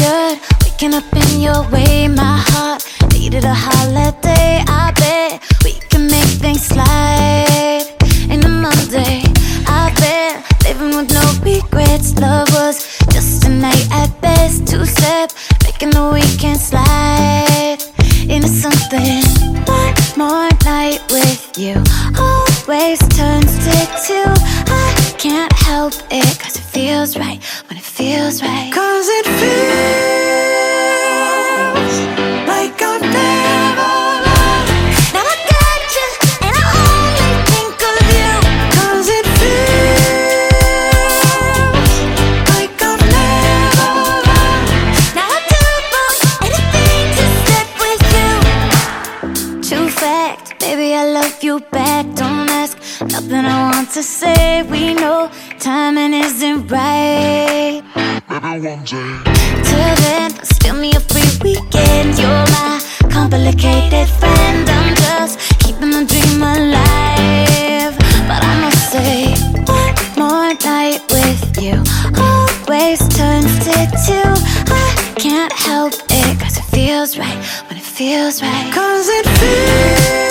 Waking up in your way, my heart needed a holiday. I bet we can make things slide in a Monday. I bet living with no regrets. Love was just a night at best. Two step, making the weekend slide into something. One more night with you always turns to two. I can't help it, cause it feels right fact, baby, I love you back. Don't ask, nothing I want to say. We know timing isn't right. Maybe one day. Till then, steal me a free weekend. You're my complicated friend. I'm just keeping the dream alive. But I must say, one more night with you always turns to two. I can't help it, cause it feels right feels right. Cause it feels